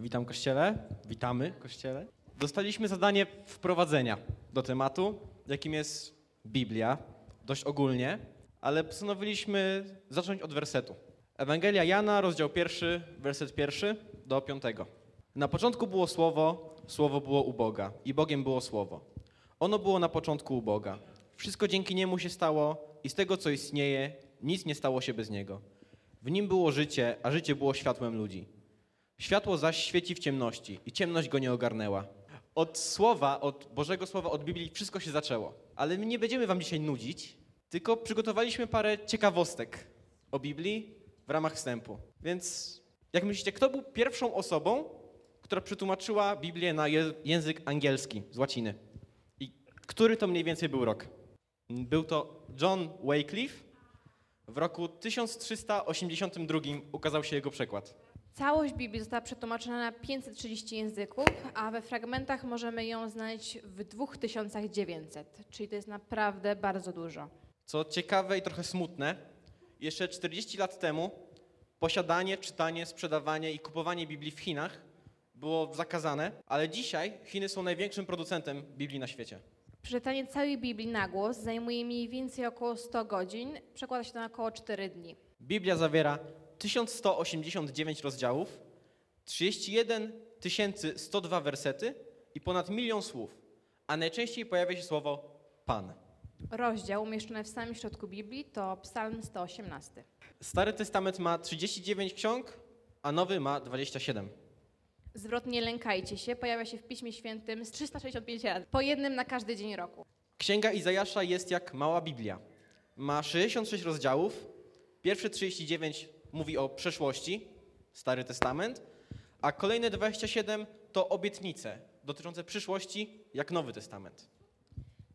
Witam Kościele, witamy Kościele. Dostaliśmy zadanie wprowadzenia do tematu, jakim jest Biblia, dość ogólnie, ale postanowiliśmy zacząć od wersetu. Ewangelia Jana, rozdział pierwszy, werset pierwszy do piątego. Na początku było Słowo, Słowo było u Boga i Bogiem było Słowo. Ono było na początku u Boga. Wszystko dzięki Niemu się stało i z tego, co istnieje, nic nie stało się bez Niego. W Nim było życie, a życie było światłem ludzi. Światło zaś świeci w ciemności i ciemność go nie ogarnęła. Od słowa, od Bożego Słowa, od Biblii wszystko się zaczęło. Ale my nie będziemy wam dzisiaj nudzić, tylko przygotowaliśmy parę ciekawostek o Biblii w ramach wstępu. Więc jak myślicie, kto był pierwszą osobą, która przetłumaczyła Biblię na język angielski z łaciny? I który to mniej więcej był rok? Był to John Wycliffe. W roku 1382 ukazał się jego przekład. Całość Biblii została przetłumaczona na 530 języków, a we fragmentach możemy ją znaleźć w 2900, czyli to jest naprawdę bardzo dużo. Co ciekawe i trochę smutne, jeszcze 40 lat temu posiadanie, czytanie, sprzedawanie i kupowanie Biblii w Chinach było zakazane, ale dzisiaj Chiny są największym producentem Biblii na świecie. Przeczytanie całej Biblii na głos zajmuje mniej więcej około 100 godzin, przekłada się to na około 4 dni. Biblia zawiera 1189 rozdziałów, 31 102 wersety i ponad milion słów, a najczęściej pojawia się słowo Pan. Rozdział umieszczony w samym środku Biblii to Psalm 118. Stary Testament ma 39 ksiąg, a Nowy ma 27. Zwrot nie lękajcie się pojawia się w Piśmie Świętym z 365 razy, po jednym na każdy dzień roku. Księga Izajasza jest jak mała Biblia. Ma 66 rozdziałów. Pierwsze 39 mówi o przeszłości, Stary Testament, a kolejne 27 to obietnice dotyczące przyszłości, jak Nowy Testament.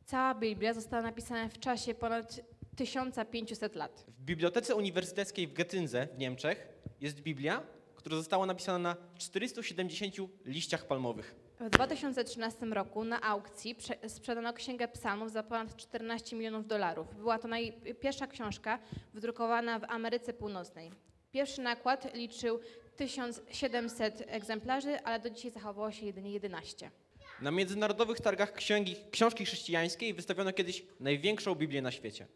Cała Biblia została napisana w czasie ponad 1500 lat. W Bibliotece Uniwersyteckiej w Getynze w Niemczech jest Biblia, która została napisana na 470 liściach palmowych. W 2013 roku na aukcji prze- sprzedano Księgę Psalmów za ponad 14 milionów dolarów. Była to naj- pierwsza książka wydrukowana w Ameryce Północnej. Pierwszy nakład liczył 1700 egzemplarzy, ale do dzisiaj zachowało się jedynie 11. Na międzynarodowych targach księgi, książki chrześcijańskiej wystawiono kiedyś największą Biblię na świecie.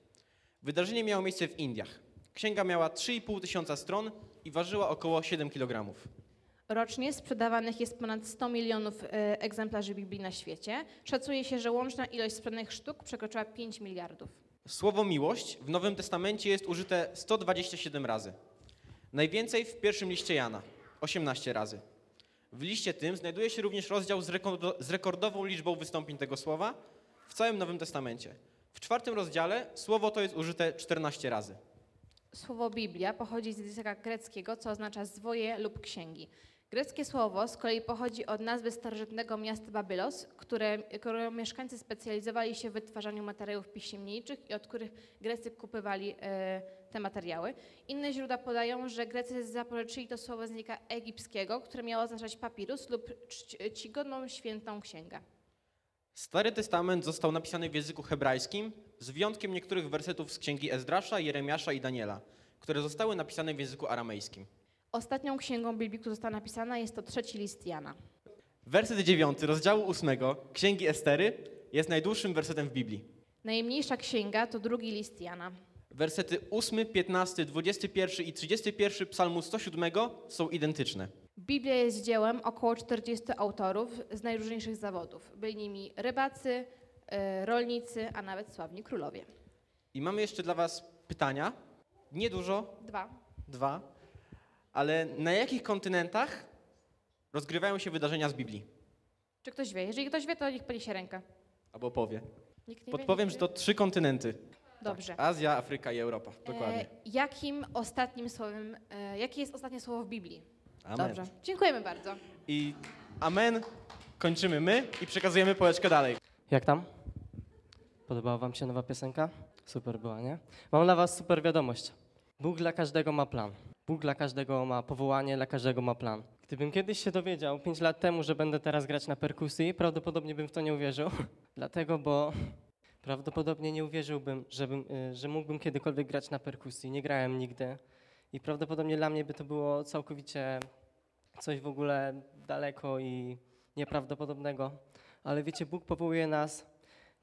Wydarzenie miało miejsce w Indiach. Księga miała 3,5 tysiąca stron i ważyła około 7 kg. Rocznie sprzedawanych jest ponad 100 milionów e, egzemplarzy Biblii na świecie. Szacuje się, że łączna ilość sprzedanych sztuk przekroczyła 5 miliardów. Słowo miłość w Nowym Testamencie jest użyte 127 razy. Najwięcej w pierwszym liście Jana 18 razy. W liście tym znajduje się również rozdział z, rekordo, z rekordową liczbą wystąpień tego słowa w całym Nowym Testamencie. W czwartym rozdziale słowo to jest użyte 14 razy. Słowo Biblia pochodzi z języka greckiego, co oznacza zwoje lub księgi. Greckie słowo z kolei pochodzi od nazwy starożytnego miasta Babylos, które, którego mieszkańcy specjalizowali się w wytwarzaniu materiałów piśmienniczych i od których Grecy kupywali e, te materiały. Inne źródła podają, że Grecy zapożyczyli to słowo z języka egipskiego, które miało oznaczać papirus lub czci- czcigodną świętą księgę. Stary Testament został napisany w języku hebrajskim, z wyjątkiem niektórych wersetów z księgi Ezdrasza, Jeremiasza i Daniela, które zostały napisane w języku aramejskim. Ostatnią księgą Biblii, która została napisana, jest to trzeci list Jana. Werset 9 rozdziału 8 księgi Estery jest najdłuższym wersetem w Biblii. Najmniejsza księga to drugi list Jana. Wersety 8, 15, 21 i 31 Psalmu 107 są identyczne. Biblia jest dziełem około 40 autorów z najróżniejszych zawodów. Byli nimi rybacy, e, rolnicy, a nawet sławni królowie. I mamy jeszcze dla Was pytania. Niedużo, Dwa. dwa, ale na jakich kontynentach rozgrywają się wydarzenia z Biblii? Czy ktoś wie? Jeżeli ktoś wie, to niech podniesie rękę. Albo powie. Nikt nie Podpowiem, wie, że to trzy kontynenty. Dobrze. Tak, Azja, Afryka i Europa. Dokładnie. E, jakim ostatnim słowem, e, jakie jest ostatnie słowo w Biblii? Amen. Dobrze. Dziękujemy bardzo. I amen. Kończymy my i przekazujemy pałeczkę dalej. Jak tam? Podobała Wam się nowa piosenka? Super była, nie? Mam dla Was super wiadomość. Bóg dla każdego ma plan. Bóg dla każdego ma powołanie, dla każdego ma plan. Gdybym kiedyś się dowiedział 5 lat temu, że będę teraz grać na perkusji, prawdopodobnie bym w to nie uwierzył. Dlatego, bo prawdopodobnie nie uwierzyłbym, żebym, y, że mógłbym kiedykolwiek grać na perkusji. Nie grałem nigdy. I prawdopodobnie dla mnie by to było całkowicie coś w ogóle daleko i nieprawdopodobnego. Ale wiecie, Bóg powołuje nas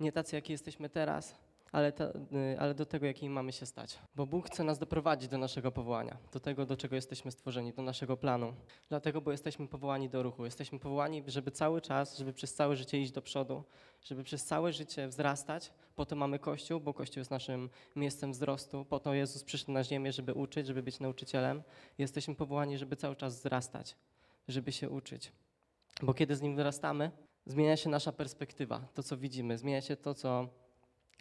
nie tacy, jaki jesteśmy teraz, ale, ta, y, ale do tego, jakim mamy się stać. Bo Bóg chce nas doprowadzić do naszego powołania, do tego, do czego jesteśmy stworzeni, do naszego planu. Dlatego, bo jesteśmy powołani do ruchu. Jesteśmy powołani, żeby cały czas, żeby przez całe życie iść do przodu, żeby przez całe życie wzrastać. Po to mamy Kościół, bo Kościół jest naszym miejscem wzrostu. Po to Jezus przyszedł na ziemię, żeby uczyć, żeby być nauczycielem. Jesteśmy powołani, żeby cały czas wzrastać, żeby się uczyć. Bo kiedy z Nim wzrastamy, zmienia się nasza perspektywa, to co widzimy, zmienia się to, co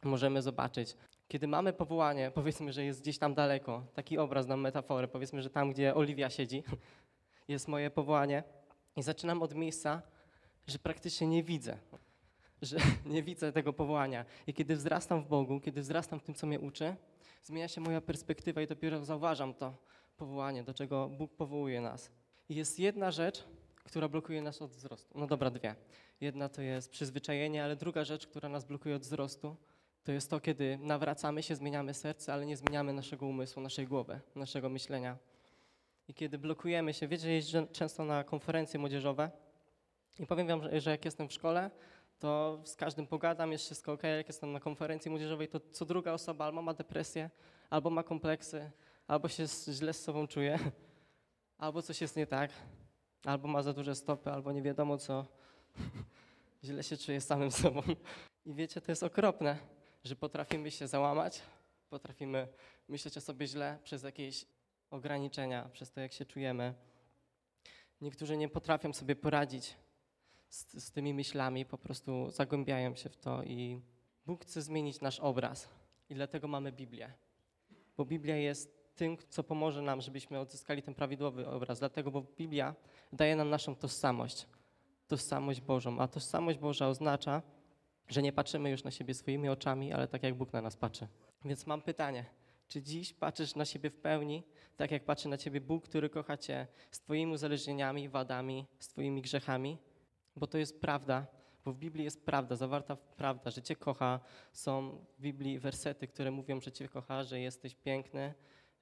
możemy zobaczyć. Kiedy mamy powołanie, powiedzmy, że jest gdzieś tam daleko, taki obraz nam metaforę, powiedzmy, że tam, gdzie Oliwia siedzi, jest moje powołanie i zaczynam od miejsca, że praktycznie nie widzę, że nie widzę tego powołania. I kiedy wzrastam w Bogu, kiedy wzrastam w tym, co mnie uczy, zmienia się moja perspektywa i dopiero zauważam to powołanie, do czego Bóg powołuje nas. I jest jedna rzecz, która blokuje nas od wzrostu. No dobra, dwie. Jedna to jest przyzwyczajenie, ale druga rzecz, która nas blokuje od wzrostu, to jest to, kiedy nawracamy się, zmieniamy serce, ale nie zmieniamy naszego umysłu, naszej głowy, naszego myślenia. I kiedy blokujemy się, wiecie, jeżdżę często na konferencje młodzieżowe i powiem wam, że- jak jestem w szkole, to z każdym pogadam, jest wszystko ok. Jak jestem na konferencji młodzieżowej, to co druga osoba albo ma depresję, albo ma kompleksy, albo się źle z sobą czuje, albo coś jest nie tak, albo ma za duże stopy, albo nie wiadomo co. źle się czuje samym sobą. I wiecie, to jest okropne, że potrafimy się załamać, potrafimy myśleć o sobie źle przez jakieś ograniczenia, przez to, jak się czujemy. Niektórzy nie potrafią sobie poradzić z, z tymi myślami, po prostu zagłębiają się w to i Bóg chce zmienić nasz obraz. I dlatego mamy Biblię. Bo Biblia jest tym, co pomoże nam, żebyśmy odzyskali ten prawidłowy obraz. Dlatego, bo Biblia daje nam naszą tożsamość, tożsamość Bożą. A tożsamość Boża oznacza, że nie patrzymy już na siebie swoimi oczami, ale tak jak Bóg na nas patrzy. Więc mam pytanie, czy dziś patrzysz na siebie w pełni, tak jak patrzy na ciebie Bóg, który kocha cię z twoimi uzależnieniami, wadami, z twoimi grzechami? Bo to jest prawda, bo w Biblii jest prawda, zawarta prawda, że cię kocha. Są w Biblii wersety, które mówią, że cię kocha, że jesteś piękny,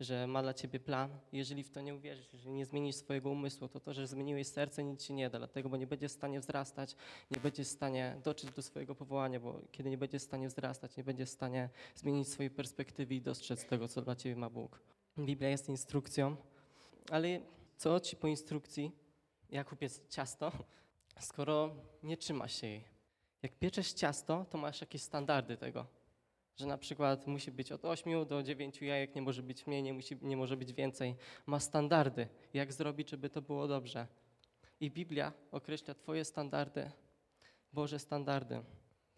że ma dla ciebie plan. Jeżeli w to nie uwierzysz, jeżeli nie zmienisz swojego umysłu, to to, że zmieniłeś serce, nic ci nie da, dlatego, bo nie będziesz w stanie wzrastać, nie będziesz w stanie dotrzeć do swojego powołania, bo kiedy nie będziesz w stanie wzrastać, nie będziesz w stanie zmienić swojej perspektywy i dostrzec tego, co dla ciebie ma Bóg. Biblia jest instrukcją, ale co ci po instrukcji, jak upiec ciasto, skoro nie trzymasz się jej? Jak pieczesz ciasto, to masz jakieś standardy tego, że na przykład musi być od 8 do 9 jajek, nie może być mniej, nie, musi, nie może być więcej. Ma standardy, jak zrobić, żeby to było dobrze. I Biblia określa Twoje standardy, Boże standardy.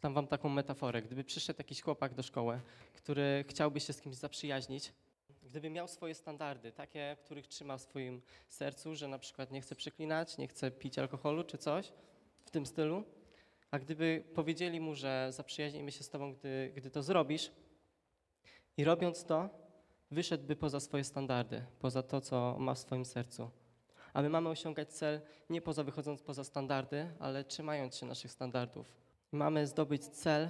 Dam Wam taką metaforę. Gdyby przyszedł jakiś chłopak do szkoły, który chciałby się z kimś zaprzyjaźnić, gdyby miał swoje standardy, takie, których trzyma w swoim sercu, że na przykład nie chce przeklinać, nie chce pić alkoholu czy coś w tym stylu, a gdyby powiedzieli mu, że zaprzyjaźnimy się z tobą, gdy, gdy to zrobisz, i robiąc to, wyszedłby poza swoje standardy, poza to, co ma w swoim sercu. A my mamy osiągać cel nie poza wychodząc poza standardy, ale trzymając się naszych standardów. Mamy zdobyć cel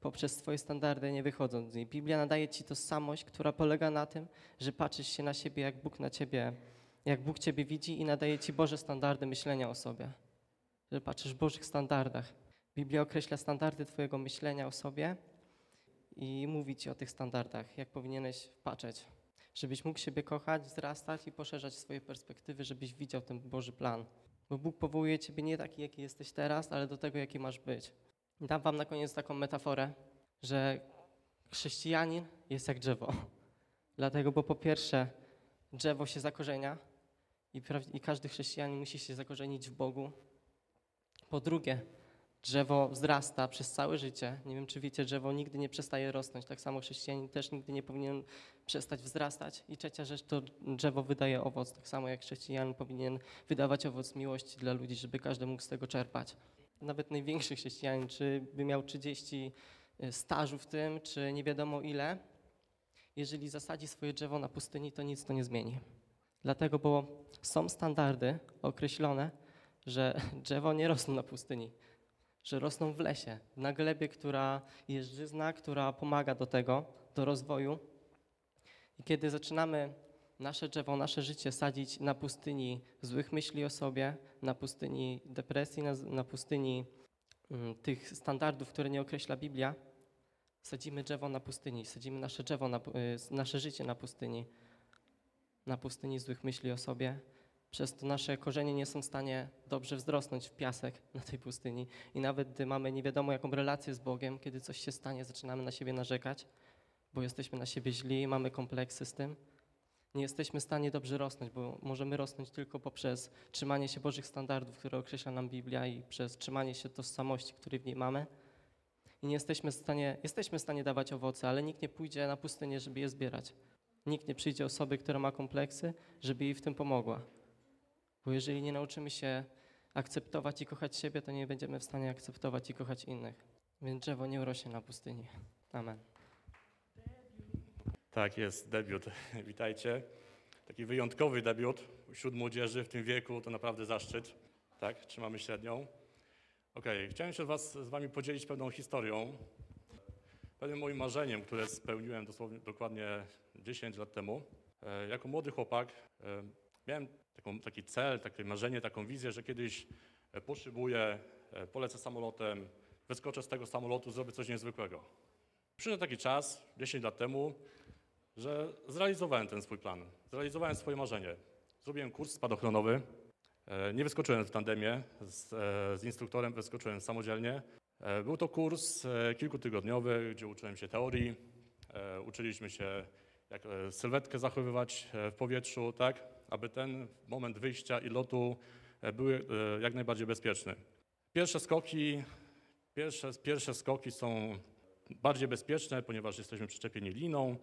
poprzez swoje standardy, nie wychodząc z niej. Biblia nadaje ci tożsamość, która polega na tym, że patrzysz się na siebie, jak Bóg na ciebie, jak Bóg ciebie widzi i nadaje ci Boże standardy myślenia o sobie. Że patrzysz w Bożych standardach. Biblia określa standardy twojego myślenia o sobie i mówi ci o tych standardach, jak powinieneś patrzeć. Żebyś mógł siebie kochać, wzrastać i poszerzać swoje perspektywy, żebyś widział ten Boży plan. Bo Bóg powołuje ciebie nie taki, jaki jesteś teraz, ale do tego, jaki masz być. Dam wam na koniec taką metaforę, że chrześcijanin jest jak drzewo. Dlatego, bo po pierwsze, drzewo się zakorzenia i, i każdy chrześcijanin musi się zakorzenić w Bogu. Po drugie, drzewo wzrasta przez całe życie. Nie wiem, czy wiecie, drzewo nigdy nie przestaje rosnąć. Tak samo chrześcijanin też nigdy nie powinien przestać wzrastać. I trzecia rzecz, to drzewo wydaje owoc. Tak samo jak chrześcijanin powinien wydawać owoc miłości dla ludzi, żeby każdy mógł z tego czerpać. Nawet największy chrześcijanin, czy by miał 30 stażu w tym, czy nie wiadomo ile, jeżeli zasadzi swoje drzewo na pustyni, to nic to nie zmieni. Dlatego, bo są standardy określone, że drzewo nie rosną na pustyni, że rosną w lesie, na glebie, która jest żyzna, która pomaga do tego, do rozwoju. I kiedy zaczynamy nasze drzewo, nasze życie sadzić na pustyni złych myśli o sobie, na pustyni depresji, na, na pustyni mm, tych standardów, które nie określa Biblia, sadzimy drzewo na pustyni, sadzimy nasze drzewo, na, y, nasze życie na pustyni, na pustyni złych myśli o sobie. Przez to nasze korzenie nie są w stanie dobrze wzrosnąć w piasek na tej pustyni. I nawet gdy mamy nie wiadomo jaką relację z Bogiem, kiedy coś się stanie, zaczynamy na siebie narzekać, bo jesteśmy na siebie źli, mamy kompleksy z tym. Nie jesteśmy w stanie dobrze rosnąć, bo możemy rosnąć tylko poprzez trzymanie się Bożych standardów, które określa nam Biblia i przez trzymanie się tożsamości, której w niej mamy. I nie jesteśmy w stanie, jesteśmy w stanie dawać owoce, ale nikt nie pójdzie na pustynię, żeby je zbierać. Nikt nie przyjdzie osoby, która ma kompleksy, żeby jej w tym pomogła. Bo jeżeli nie nauczymy się akceptować i kochać siebie, to nie będziemy w stanie akceptować i kochać innych. Więc drzewo nie urośnie na pustyni. Amen. Tak, jest debiut. Witajcie. Taki wyjątkowy debiut wśród młodzieży w tym wieku, to naprawdę zaszczyt. Tak, trzymamy średnią. Okej, chciałem się was, z wami podzielić pewną historią. Pewnym moim marzeniem, które spełniłem dosłownie dokładnie 10 lat temu. E, jako młody chłopak e, miałem taką, taki cel, takie marzenie, taką wizję, że kiedyś e, poszybuję, e, polecę samolotem, wyskoczę z tego samolotu, zrobię coś niezwykłego. Przyszedł taki czas, 10 lat temu, że zrealizowałem ten swój plan, zrealizowałem swoje marzenie. Zrobiłem kurs spadochronowy, e, nie wyskoczyłem w tandemie z, z instruktorem, wyskoczyłem samodzielnie. Był to kurs kilkutygodniowy, gdzie uczyłem się teorii, uczyliśmy się jak sylwetkę zachowywać w powietrzu, tak, aby ten moment wyjścia i lotu e, były e, jak najbardziej bezpieczny. Pierwsze skoki, pierwsze, pierwsze skoki są bardziej bezpieczne, ponieważ jesteśmy przyczepieni liną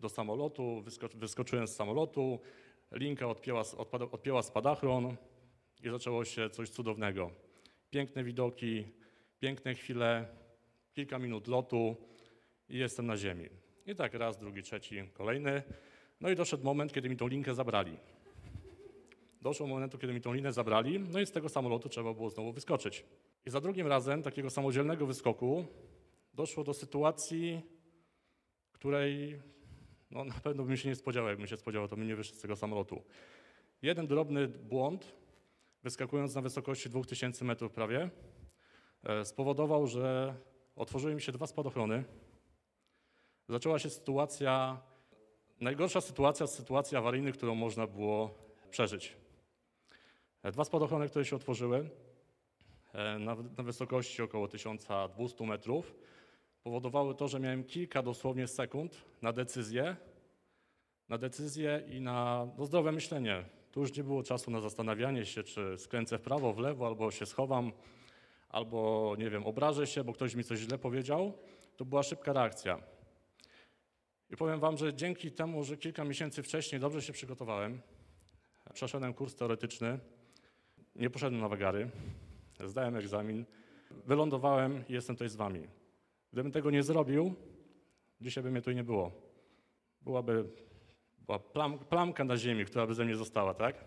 do samolotu, wysko, wyskoczyłem z samolotu, linka odpięła, odpada, odpięła spadachron i zaczęło się coś cudownego. Piękne widoki, piękne chwile, kilka minut lotu i jestem na ziemi. I tak raz, drugi, trzeci, kolejny. No i doszedł moment, kiedy mi tą linkę zabrali. Doszło do momentu, kiedy mi tą linę zabrali, no i z tego samolotu trzeba było znowu wyskoczyć. I za drugim razem takiego samodzielnego wyskoku doszło do sytuacji, której no, na pewno bym się nie spodziewał. Jakbym się spodziewał, to bym nie z tego samolotu. Jeden drobny błąd, wyskakując na wysokości 2000 metrów prawie, e, spowodował, że otworzyły mi się dwa spadochrony. Zaczęła się sytuacja, najgorsza sytuacja z sytuacji awaryjnych, którą można było przeżyć. E, Dwa spadochrony, które się otworzyły e, na, na wysokości około 1200 metrów, powodowały to, że miałem kilka dosłownie sekund na decyzję, na decyzję i na no, zdrowe myślenie. Tu już nie było czasu na zastanawianie się, czy skręcę w prawo, w lewo, albo się schowam, albo nie wiem, obrażę się, bo ktoś mi coś źle powiedział. To była szybka reakcja. I powiem Wam, że dzięki temu, że kilka miesięcy wcześniej dobrze się przygotowałem, przeszedłem kurs teoretyczny, nie poszedłem na wagary, zdałem egzamin, wylądowałem i jestem tutaj z Wami. Gdybym tego nie zrobił, dzisiaj by mnie tu nie było. Byłaby była plam, plamka na ziemi, która by ze mnie została, tak?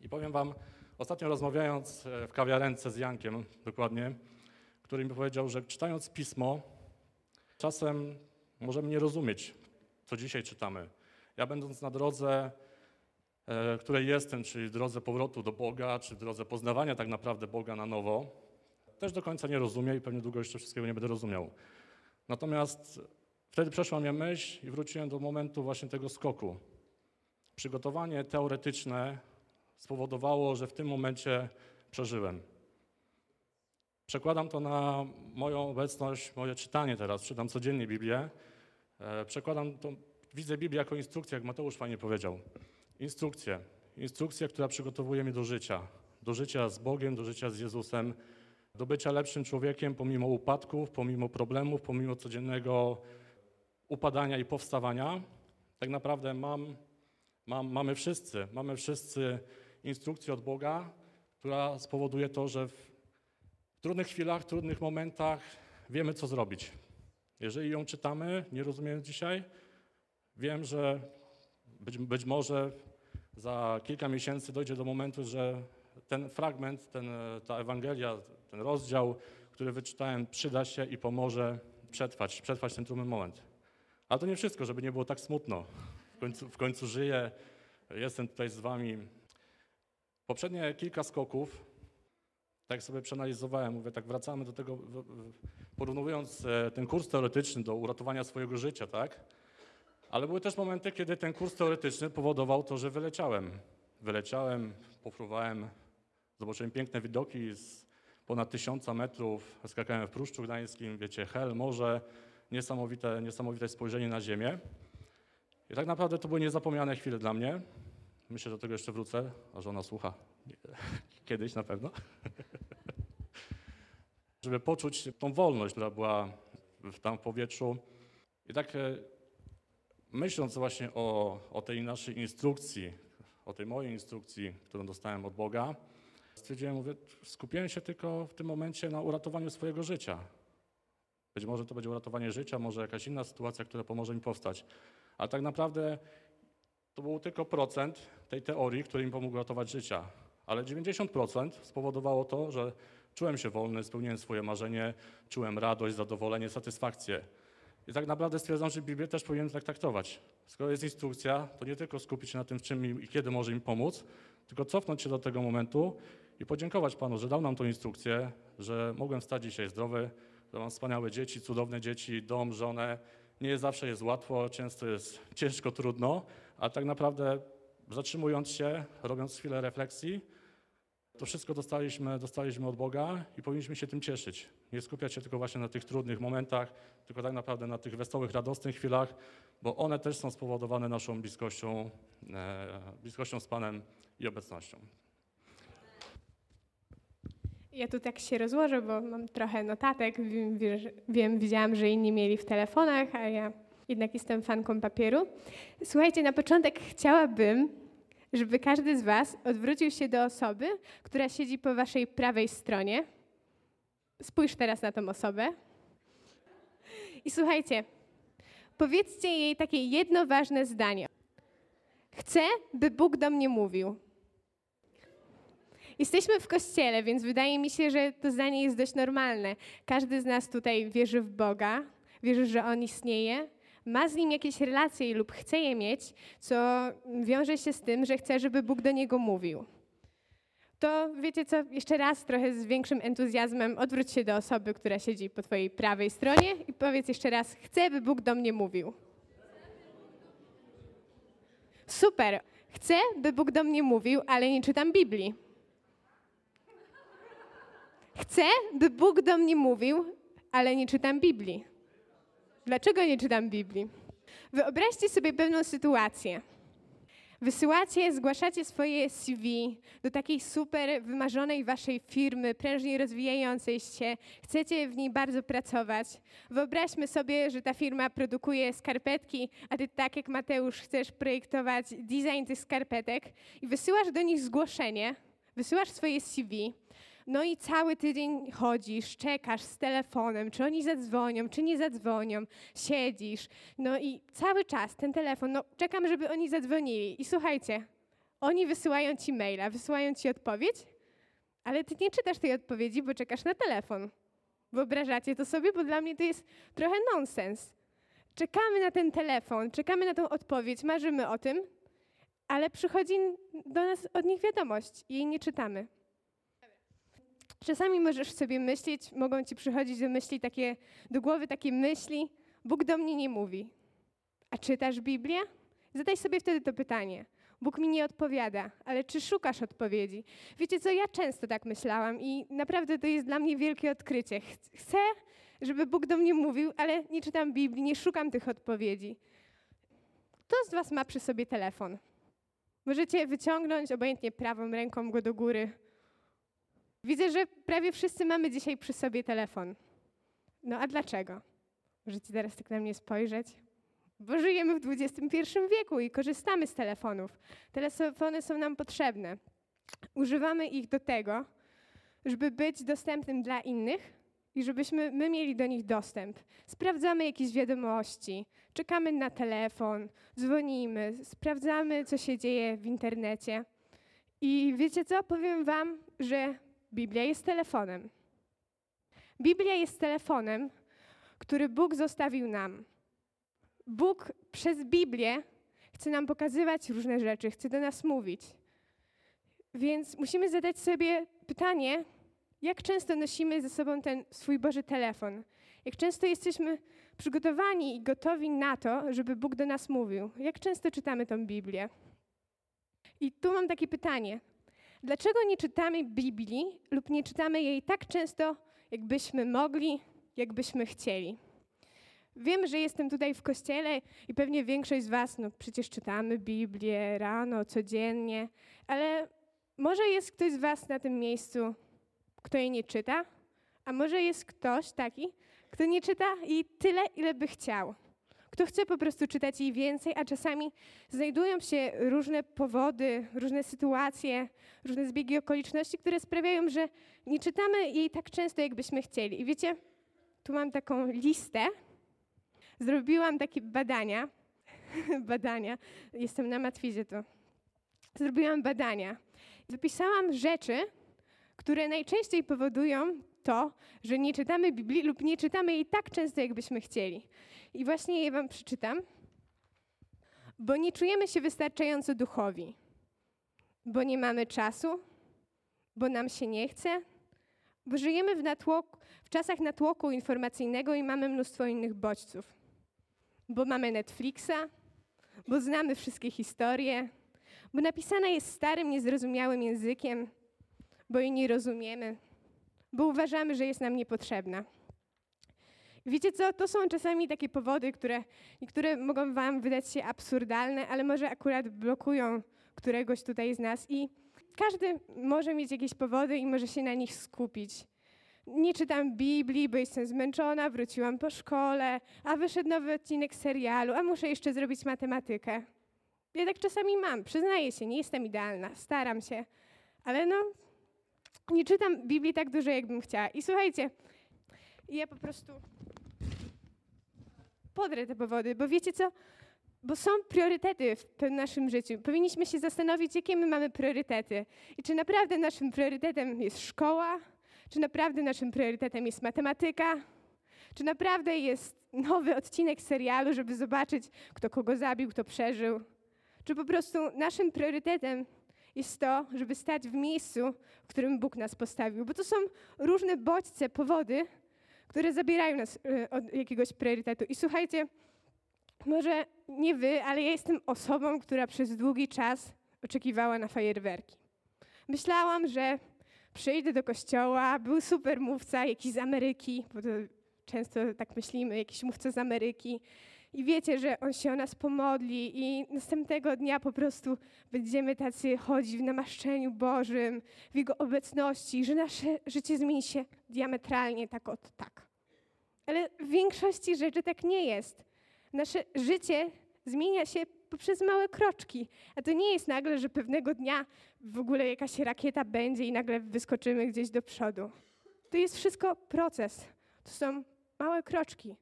I powiem wam, ostatnio rozmawiając e, w kawiarence z Jankiem, dokładnie, który mi powiedział, że czytając pismo, czasem możemy nie rozumieć, co dzisiaj czytamy. Ja będąc na drodze, której jestem, czyli drodze powrotu do Boga, czy drodze poznawania tak naprawdę Boga na nowo, też do końca nie rozumiem i pewnie długo jeszcze wszystkiego nie będę rozumiał. Natomiast wtedy przeszła mnie myśl i wróciłem do momentu właśnie tego skoku. Przygotowanie teoretyczne spowodowało, że w tym momencie przeżyłem. Przekładam to na moją obecność, moje czytanie teraz. Czytam codziennie Biblię. E, Przekładam to, widzę Biblię jako instrukcję, jak Mateusz fajnie powiedział. Instrukcję. Instrukcję, która przygotowuje mnie do życia. Do życia z Bogiem, do życia z Jezusem, do bycia lepszym człowiekiem pomimo upadków, pomimo problemów, pomimo codziennego upadania i powstawania. Tak naprawdę mam, mam, mamy wszyscy, mamy wszyscy instrukcję od Boga, która spowoduje to, że w trudnych chwilach, trudnych momentach wiemy, co zrobić. Jeżeli ją czytamy, nie rozumiejąc dzisiaj, wiem, że być, być może za kilka miesięcy dojdzie do momentu, że ten fragment, ten, ta Ewangelia, ten rozdział, który wyczytałem, przyda się i pomoże przetrwać, przetrwać ten trudny moment. Ale to nie wszystko, żeby nie było tak smutno. w końcu, w końcu żyję, jestem tutaj z wami. Poprzednie kilka skoków, tak sobie przeanalizowałem, mówię, tak wracamy do tego, porównując e, ten kurs teoretyczny do uratowania swojego życia, tak? Ale były też momenty, kiedy ten kurs teoretyczny powodował to, że wyleciałem. Wyleciałem, popróbowałem, zobaczyłem piękne widoki z ponad tysiąca metrów, skakałem w Pruszczu Gdańskim, wiecie, hel, morze, niesamowite, niesamowite spojrzenie na ziemię. I tak naprawdę to były niezapomniane chwile dla mnie. Myślę, że do tego jeszcze wrócę, a żona słucha kiedyś na pewno. Żeby poczuć tą wolność, która była tam w powietrzu. I tak e, myśląc właśnie o, o tej naszej instrukcji, o tej mojej instrukcji, którą dostałem od Boga, stwierdziłem, mówię, skupiłem się tylko w tym momencie na uratowaniu swojego życia. Być może to będzie uratowanie życia, może jakaś inna sytuacja, która pomoże mi powstać. Ale tak naprawdę to był tylko procent tej teorii, który mi pomógł ratować życia. Ale 90% spowodowało to, że czułem się wolny, spełniłem swoje marzenie, czułem radość, zadowolenie, satysfakcję. I tak naprawdę stwierdzam, że Biblię też powinienem tak traktować. Skoro jest instrukcja, to nie tylko skupić się na tym, w czym i kiedy może mi pomóc, tylko cofnąć się do tego momentu i podziękować Panu, że dał nam tą instrukcję, że mogłem stać dzisiaj zdrowy, że mam wspaniałe dzieci, cudowne dzieci, dom, żonę. Nie zawsze jest łatwo, często jest ciężko, trudno, a tak naprawdę zatrzymując się, robiąc chwilę refleksji, to wszystko dostaliśmy, dostaliśmy od Boga i powinniśmy się tym cieszyć. Nie skupiać się tylko właśnie na tych trudnych momentach, tylko tak naprawdę na tych wesołych, radosnych chwilach, bo one też są spowodowane naszą bliskością, e, bliskością z Panem i obecnością. Ja tu tak się rozłożę, bo mam trochę notatek. Wiem, widziałam, że inni mieli w telefonach, a ja jednak jestem fanką papieru. Słuchajcie, na początek chciałabym, żeby każdy z Was odwrócił się do osoby, która siedzi po Waszej prawej stronie. Spójrz teraz na tą osobę. I słuchajcie, powiedzcie jej takie jedno ważne zdanie. Chcę, by Bóg do mnie mówił. Jesteśmy w kościele, więc wydaje mi się, że to zdanie jest dość normalne. Każdy z nas tutaj wierzy w Boga, wierzy, że On istnieje, ma z Nim jakieś relacje lub chce je mieć, co wiąże się z tym, że chce, żeby Bóg do niego mówił. To wiecie co, jeszcze raz trochę z większym entuzjazmem odwróć się do osoby, która siedzi po twojej prawej stronie i powiedz jeszcze raz, chcę, by Bóg do mnie mówił. Super, chcę, by Bóg do mnie mówił, ale nie czytam Biblii. Chcę, by Bóg do mnie mówił, ale nie czytam Biblii. Dlaczego nie czytam Biblii? Wyobraźcie sobie pewną sytuację. Wysyłacie, zgłaszacie swoje CV do takiej super wymarzonej waszej firmy, prężnie rozwijającej się, chcecie w niej bardzo pracować. Wyobraźmy sobie, że ta firma produkuje skarpetki, a ty tak jak Mateusz chcesz projektować design tych skarpetek i wysyłasz do nich zgłoszenie, wysyłasz swoje CV, no i cały tydzień chodzisz, czekasz z telefonem, czy oni zadzwonią, czy nie zadzwonią, siedzisz, no i cały czas ten telefon, no czekam, żeby oni zadzwonili. I słuchajcie, oni wysyłają ci maila, wysyłają ci odpowiedź, ale ty nie czytasz tej odpowiedzi, bo czekasz na telefon. Wyobrażacie to sobie? Bo dla mnie to jest trochę nonsens. Czekamy na ten telefon, czekamy na tą odpowiedź, marzymy o tym, ale przychodzi do nas od nich wiadomość i jej nie czytamy. Czasami możesz sobie myśleć, mogą ci przychodzić do myśli takie, do głowy takie myśli, Bóg do mnie nie mówi. A czytasz Biblię? Zadaj sobie wtedy to pytanie. Bóg mi nie odpowiada, ale czy szukasz odpowiedzi? Wiecie co, ja często tak myślałam i naprawdę to jest dla mnie wielkie odkrycie. Ch- Chcę, żeby Bóg do mnie mówił, ale nie czytam Biblii, nie szukam tych odpowiedzi. Kto z Was ma przy sobie telefon? Możecie wyciągnąć obojętnie prawą ręką go do góry, Widzę, że prawie wszyscy mamy dzisiaj przy sobie telefon. No a dlaczego? Możecie teraz tak na mnie spojrzeć? Bo żyjemy w XXI wieku i korzystamy z telefonów. Telefony są nam potrzebne. Używamy ich do tego, żeby być dostępnym dla innych i żebyśmy my mieli do nich dostęp. Sprawdzamy jakieś wiadomości, czekamy na telefon, dzwonimy, sprawdzamy, co się dzieje w internecie. I wiecie co? Powiem Wam, że Biblia jest telefonem. Biblia jest telefonem, który Bóg zostawił nam. Bóg przez Biblię chce nam pokazywać różne rzeczy, chce do nas mówić. Więc musimy zadać sobie pytanie, jak często nosimy ze sobą ten swój Boży telefon? Jak często jesteśmy przygotowani i gotowi na to, żeby Bóg do nas mówił? Jak często czytamy tą Biblię? I tu mam takie pytanie. Dlaczego nie czytamy Biblii lub nie czytamy jej tak często, jakbyśmy mogli, jakbyśmy chcieli? Wiem, że jestem tutaj w kościele i pewnie większość z Was, no przecież czytamy Biblię rano, codziennie, ale może jest ktoś z Was na tym miejscu, kto jej nie czyta, a może jest ktoś taki, kto nie czyta jej tyle, ile by chciał. Kto chce po prostu czytać jej więcej, a czasami znajdują się różne powody, różne sytuacje, różne zbiegi okoliczności, które sprawiają, że nie czytamy jej tak często, jakbyśmy chcieli. I wiecie, tu mam taką listę. Zrobiłam takie badania. badania. Jestem na matwizie to. Zrobiłam badania. Wypisałam rzeczy, które najczęściej powodują to, że nie czytamy Biblii lub nie czytamy jej tak często, jakbyśmy chcieli. I właśnie je Wam przeczytam. Bo nie czujemy się wystarczająco duchowi, bo nie mamy czasu, bo nam się nie chce, bo żyjemy w, natłok, w czasach natłoku informacyjnego i mamy mnóstwo innych bodźców, bo mamy Netflixa, bo znamy wszystkie historie, bo napisana jest starym, niezrozumiałym językiem, bo jej nie rozumiemy, bo uważamy, że jest nam niepotrzebna. Wiecie co, to są czasami takie powody, które niektóre mogą wam wydać się absurdalne, ale może akurat blokują któregoś tutaj z nas i każdy może mieć jakieś powody i może się na nich skupić. Nie czytam Biblii, bo jestem zmęczona, wróciłam po szkole, a wyszedł nowy odcinek serialu, a muszę jeszcze zrobić matematykę. Ja tak czasami mam, przyznaję się, nie jestem idealna, staram się, ale no, nie czytam Biblii tak dużo, jakbym chciała. I słuchajcie, ja po prostu podrę te powody, bo wiecie co? Bo są priorytety w tym naszym życiu. Powinniśmy się zastanowić, jakie my mamy priorytety. I czy naprawdę naszym priorytetem jest szkoła? Czy naprawdę naszym priorytetem jest matematyka? Czy naprawdę jest nowy odcinek serialu, żeby zobaczyć, kto kogo zabił, kto przeżył? Czy po prostu naszym priorytetem jest to, żeby stać w miejscu, w którym Bóg nas postawił? Bo to są różne bodźce, powody, które zabierają nas y, od jakiegoś priorytetu. I słuchajcie, może nie wy, ale ja jestem osobą, która przez długi czas oczekiwała na fajerwerki. Myślałam, że przyjdę do kościoła, był super mówca, jakiś z Ameryki, bo to często tak myślimy, jakiś mówca z Ameryki. I wiecie, że on się o nas pomodli, i następnego dnia po prostu będziemy tacy chodzić w namaszczeniu Bożym, w Jego obecności, że nasze życie zmieni się diametralnie tak od tak. Ale w większości rzeczy tak nie jest. Nasze życie zmienia się poprzez małe kroczki. A to nie jest nagle, że pewnego dnia w ogóle jakaś rakieta będzie i nagle wyskoczymy gdzieś do przodu. To jest wszystko proces. To są małe kroczki.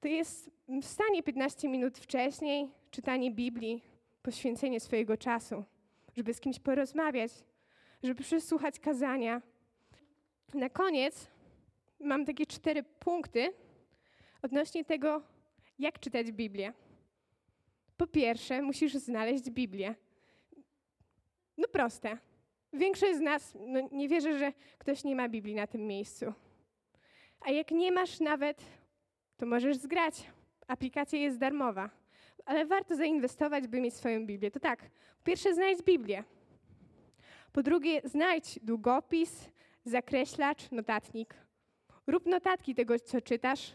To jest wstanie 15 minut wcześniej, czytanie Biblii, poświęcenie swojego czasu, żeby z kimś porozmawiać, żeby przesłuchać kazania. Na koniec mam takie cztery punkty odnośnie tego, jak czytać Biblię. Po pierwsze, musisz znaleźć Biblię. No proste. Większość z nas no, nie wierzy, że ktoś nie ma Biblii na tym miejscu. A jak nie masz nawet, to możesz zgrać. Aplikacja jest darmowa. Ale warto zainwestować, by mieć swoją Biblię. To tak, po pierwsze znajdź Biblię. Po drugie, znajdź długopis, zakreślacz, notatnik. Rób notatki tego, co czytasz.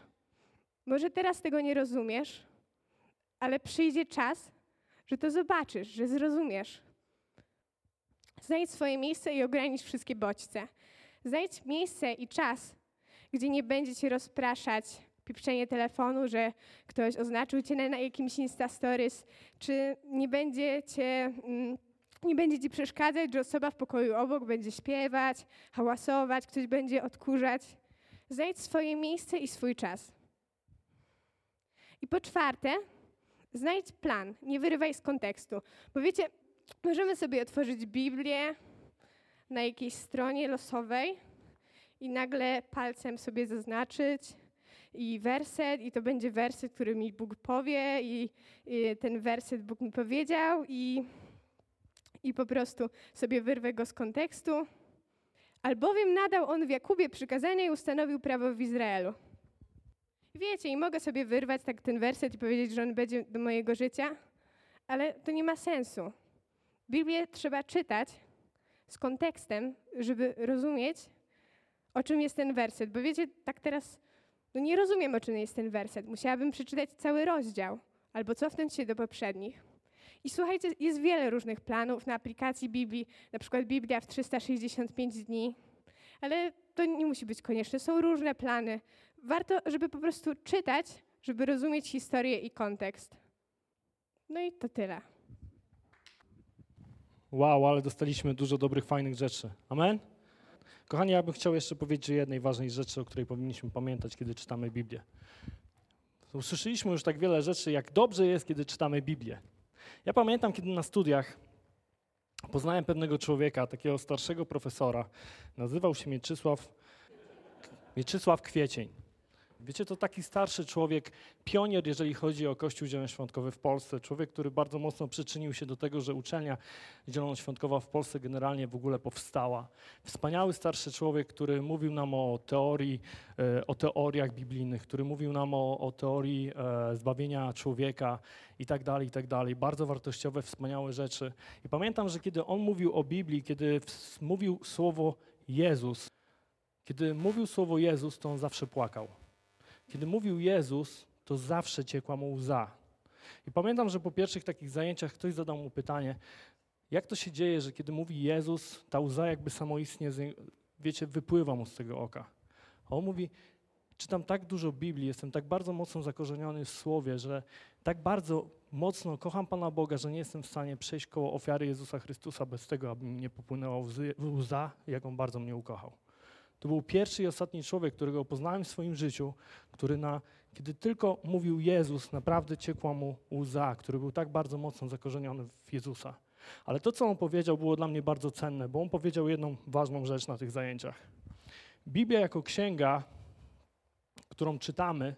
Może teraz tego nie rozumiesz, ale przyjdzie czas, że to zobaczysz, że zrozumiesz. Znajdź swoje miejsce i ogranicz wszystkie bodźce. Znajdź miejsce i czas, gdzie nie będzie cię rozpraszać pieprzenie telefonu, że ktoś oznaczył cię na, na jakimś Insta Stories, czy nie będzie cię... Mm, nie będzie ci przeszkadzać, że osoba w pokoju obok będzie śpiewać, hałasować, ktoś będzie odkurzać. Znajdź swoje miejsce i swój czas. I po czwarte, znajdź plan, nie wyrywaj z kontekstu. Bo wiecie, możemy sobie otworzyć Biblię na jakiejś stronie losowej i nagle palcem sobie zaznaczyć i werset, i to będzie werset, który mi Bóg powie, i, i ten werset Bóg mi powiedział, i, i po prostu sobie wyrwę go z kontekstu. Albowiem nadał on w Jakubie przykazania i ustanowił prawo w Izraelu. Wiecie, i mogę sobie wyrwać tak ten werset i powiedzieć, że on będzie do mojego życia, ale to nie ma sensu. Biblię trzeba czytać z kontekstem, żeby rozumieć, o czym jest ten werset. Bo wiecie, tak teraz no nie rozumiem, o czym jest ten werset. Musiałabym przeczytać cały rozdział albo cofnąć się do poprzednich. I słuchajcie, jest wiele różnych planów na aplikacji Biblii, na przykład Biblia w 365 dni, ale to nie musi być konieczne. Są różne plany. Warto, żeby po prostu czytać, żeby rozumieć historię i kontekst. No i to tyle. Wow, ale dostaliśmy dużo dobrych, fajnych rzeczy. Amen? Kochani, ja bym chciał jeszcze powiedzieć o jednej ważnej rzeczy, o której powinniśmy pamiętać, kiedy czytamy Biblię. Usłyszeliśmy już tak wiele rzeczy, jak dobrze jest, kiedy czytamy Biblię. Ja pamiętam, kiedy na studiach poznałem pewnego człowieka, takiego starszego profesora. Nazywał się Mieczysław, Mieczysław Kwiecień. Wiecie, to taki starszy człowiek, pionier, jeżeli chodzi o Kościół Zielonoświątkowy w Polsce. Człowiek, który bardzo mocno przyczynił się do tego, że uczelnia zielonoświątkowa w Polsce generalnie w ogóle powstała. Wspaniały starszy człowiek, który mówił nam o teorii, e, o teoriach biblijnych, który mówił nam o, o teorii e, zbawienia człowieka i tak dalej, i tak dalej. Bardzo wartościowe, wspaniałe rzeczy. I pamiętam, że kiedy on mówił o Biblii, kiedy mówił słowo Jezus, kiedy mówił słowo Jezus, to on zawsze płakał. Kiedy mówił Jezus, to zawsze ciekła mu łza. I pamiętam, że po pierwszych takich zajęciach ktoś zadał mu pytanie, jak to się dzieje, że kiedy mówi Jezus, ta łza jakby samoistnie, wiecie, wypływa mu z tego oka. A on mówi, czytam tak dużo Biblii, jestem tak bardzo mocno zakorzeniony w Słowie, że tak bardzo mocno kocham Pana Boga, że nie jestem w stanie przejść koło ofiary Jezusa Chrystusa bez tego, aby mi nie popłynęła łzy, łza, jak On bardzo mnie ukochał. To był pierwszy i ostatni człowiek, którego poznałem w swoim życiu, który na, kiedy tylko mówił Jezus, naprawdę ciekła mu łza, który był tak bardzo mocno zakorzeniony w Jezusa. Ale to, co on powiedział, było dla mnie bardzo cenne, bo on powiedział jedną ważną rzecz na tych zajęciach. Biblia jako księga, którą czytamy,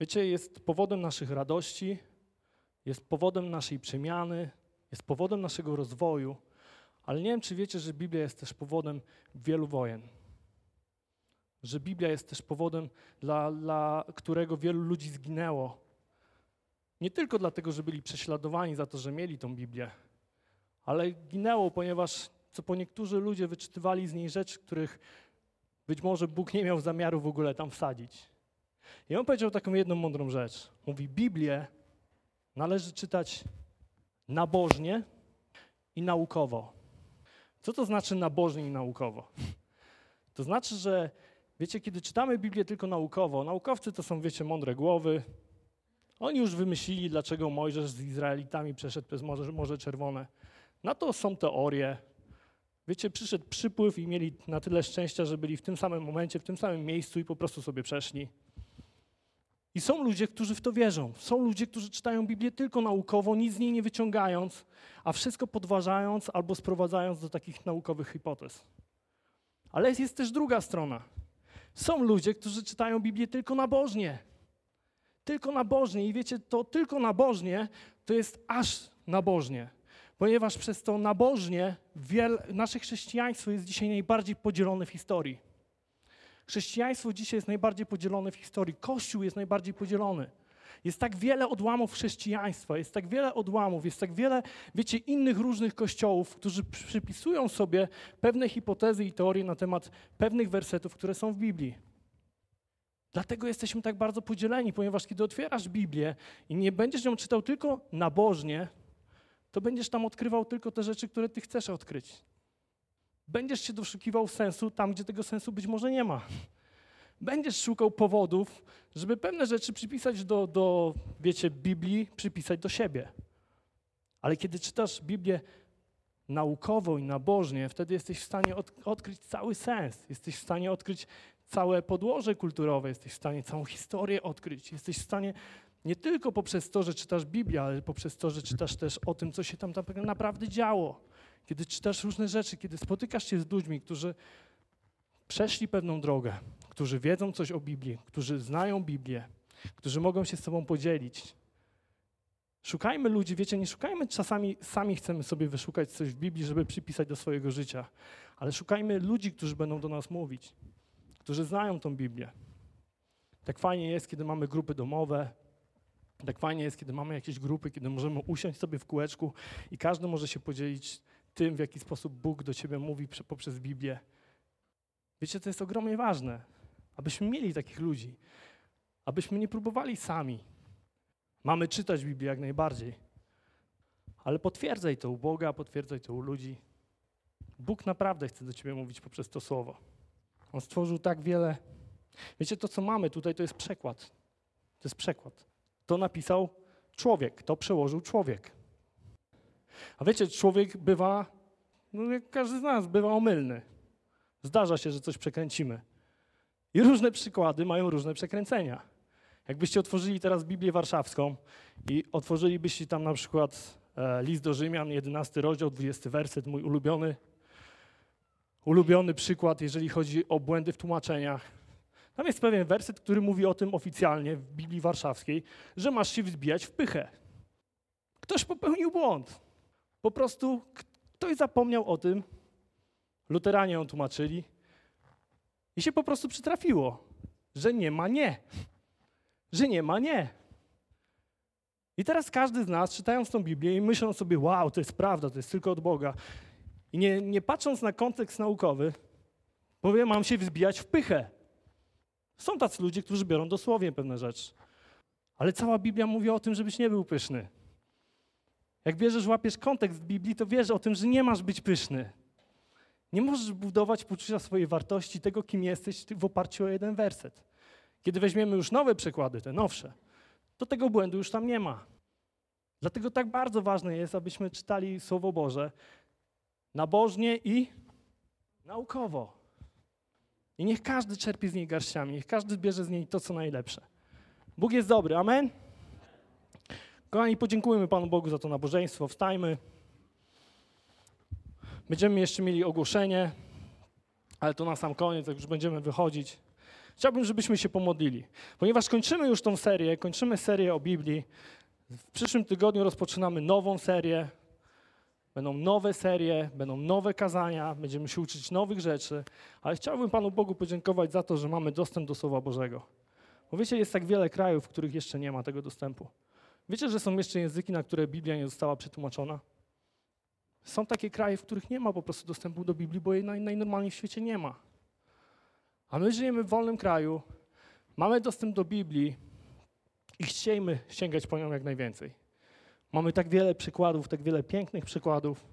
wiecie, jest powodem naszych radości, jest powodem naszej przemiany, jest powodem naszego rozwoju, ale nie wiem, czy wiecie, że Biblia jest też powodem wielu wojen. Że Biblia jest też powodem, dla, dla którego wielu ludzi zginęło. Nie tylko dlatego, że byli prześladowani za to, że mieli tą Biblię, ale ginęło, ponieważ co po niektórzy ludzie wyczytywali z niej rzeczy, których być może Bóg nie miał zamiaru w ogóle tam wsadzić. I on powiedział taką jedną mądrą rzecz. Mówi, Biblię należy czytać nabożnie i naukowo. Co to znaczy nabożnie i naukowo? To znaczy, że wiecie, kiedy czytamy Biblię tylko naukowo, naukowcy to są, wiecie, mądre głowy. Oni już wymyślili, dlaczego Mojżesz z Izraelitami przeszedł przez Morze, Morze Czerwone. Na to są teorie. Wiecie, przyszedł przypływ i mieli na tyle szczęścia, że byli w tym samym momencie, w tym samym miejscu i po prostu sobie przeszli. I są ludzie, którzy w to wierzą. Są ludzie, którzy czytają Biblię tylko naukowo, nic z niej nie wyciągając, a wszystko podważając albo sprowadzając do takich naukowych hipotez. Ale jest, też druga strona. Są ludzie, którzy czytają Biblię tylko nabożnie. Tylko nabożnie. I wiecie, to tylko nabożnie to jest aż nabożnie. Ponieważ przez to nabożnie nasze chrześcijaństwo jest dzisiaj najbardziej podzielone w historii. Chrześcijaństwo dzisiaj jest najbardziej podzielone w historii. Kościół jest najbardziej podzielony. Jest tak wiele odłamów chrześcijaństwa, jest tak wiele odłamów, jest tak wiele, wiecie, innych różnych kościołów, którzy przypisują sobie pewne hipotezy i teorie na temat pewnych wersetów, które są w Biblii. Dlatego jesteśmy tak bardzo podzieleni, ponieważ kiedy otwierasz Biblię i nie będziesz ją czytał tylko nabożnie, to będziesz tam odkrywał tylko te rzeczy, które ty chcesz odkryć. Będziesz się doszukiwał sensu tam, gdzie tego sensu być może nie ma. Będziesz szukał powodów, żeby pewne rzeczy przypisać do, do, wiecie, Biblii, przypisać do siebie. Ale kiedy czytasz Biblię naukowo i nabożnie, wtedy jesteś w stanie od, odkryć cały sens. Jesteś w stanie odkryć całe podłoże kulturowe, jesteś w stanie całą historię odkryć. Jesteś w stanie nie tylko poprzez to, że czytasz Biblię, ale poprzez to, że czytasz też o tym, co się tam tak naprawdę działo. Kiedy czytasz różne rzeczy, kiedy spotykasz się z ludźmi, którzy przeszli pewną drogę, którzy wiedzą coś o Biblii, którzy znają Biblię, którzy mogą się z Tobą podzielić. Szukajmy ludzi, wiecie, nie szukajmy czasami, sami chcemy sobie wyszukać coś w Biblii, żeby przypisać do swojego życia, ale szukajmy ludzi, którzy będą do nas mówić, którzy znają tą Biblię. Tak fajnie jest, kiedy mamy grupy domowe, tak fajnie jest, kiedy mamy jakieś grupy, kiedy możemy usiąść sobie w kółeczku i każdy może się podzielić tym, w jaki sposób Bóg do ciebie mówi prze- poprzez Biblię. Wiecie, to jest ogromnie ważne, abyśmy mieli takich ludzi, abyśmy nie próbowali sami. Mamy czytać Biblię jak najbardziej, ale potwierdzaj to u Boga, potwierdzaj to u ludzi. Bóg naprawdę chce do ciebie mówić poprzez to słowo. On stworzył tak wiele. Wiecie, to co mamy tutaj, to jest przekład. To jest przekład. To napisał człowiek, to przełożył człowiek. A wiecie, człowiek bywa, no jak każdy z nas, bywa omylny. Zdarza się, że coś przekręcimy. I różne przykłady mają różne przekręcenia. Jakbyście otworzyli teraz Biblię Warszawską i otworzylibyście tam na przykład e, list do Rzymian, 11 rozdział, 20 werset, mój ulubiony, ulubiony przykład, jeżeli chodzi o błędy w tłumaczeniach. Tam jest pewien werset, który mówi o tym oficjalnie w Biblii Warszawskiej, że masz się wzbijać w pychę. Ktoś popełnił błąd. Po prostu ktoś zapomniał o tym, luteranie ją tłumaczyli i się po prostu przytrafiło, że nie ma nie. Że nie ma nie. I teraz każdy z nas, czytając tą Biblię i myśląc sobie, wow, to jest prawda, to jest tylko od Boga, i nie, nie patrząc na kontekst naukowy, powie, mam się wzbijać w pychę. Są tacy ludzie, którzy biorą dosłownie pewne rzeczy. Ale cała Biblia mówi o tym, żebyś nie był pyszny. Jak bierzesz, łapiesz kontekst Biblii, to wiesz o tym, że nie masz być pyszny. Nie możesz budować poczucia swojej wartości, tego, kim jesteś, w oparciu o jeden werset. Kiedy weźmiemy już nowe przykłady, te nowsze, to tego błędu już tam nie ma. Dlatego tak bardzo ważne jest, abyśmy czytali Słowo Boże nabożnie i naukowo. I niech każdy czerpie z niej garściami, niech każdy bierze z niej to, co najlepsze. Bóg jest dobry, amen? Kochani, podziękujmy Panu Bogu za to nabożeństwo, wstajmy. Będziemy jeszcze mieli ogłoszenie, ale to na sam koniec, jak już będziemy wychodzić. Chciałbym, żebyśmy się pomodlili, ponieważ kończymy już tą serię, kończymy serię o Biblii. W przyszłym tygodniu rozpoczynamy nową serię. Będą nowe serie, będą nowe kazania, będziemy się uczyć nowych rzeczy, ale chciałbym Panu Bogu podziękować za to, że mamy dostęp do Słowa Bożego. Bo wiecie, jest tak wiele krajów, w których jeszcze nie ma tego dostępu. Wiecie, że są jeszcze języki, na które Biblia nie została przetłumaczona? Są takie kraje, w których nie ma po prostu dostępu do Biblii, bo jej naj, najnormalniej w świecie nie ma. A my żyjemy w wolnym kraju, mamy dostęp do Biblii i chciejmy sięgać po nią jak najwięcej. Mamy tak wiele przykładów, tak wiele pięknych przykładów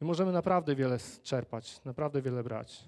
i możemy naprawdę wiele czerpać, naprawdę wiele brać.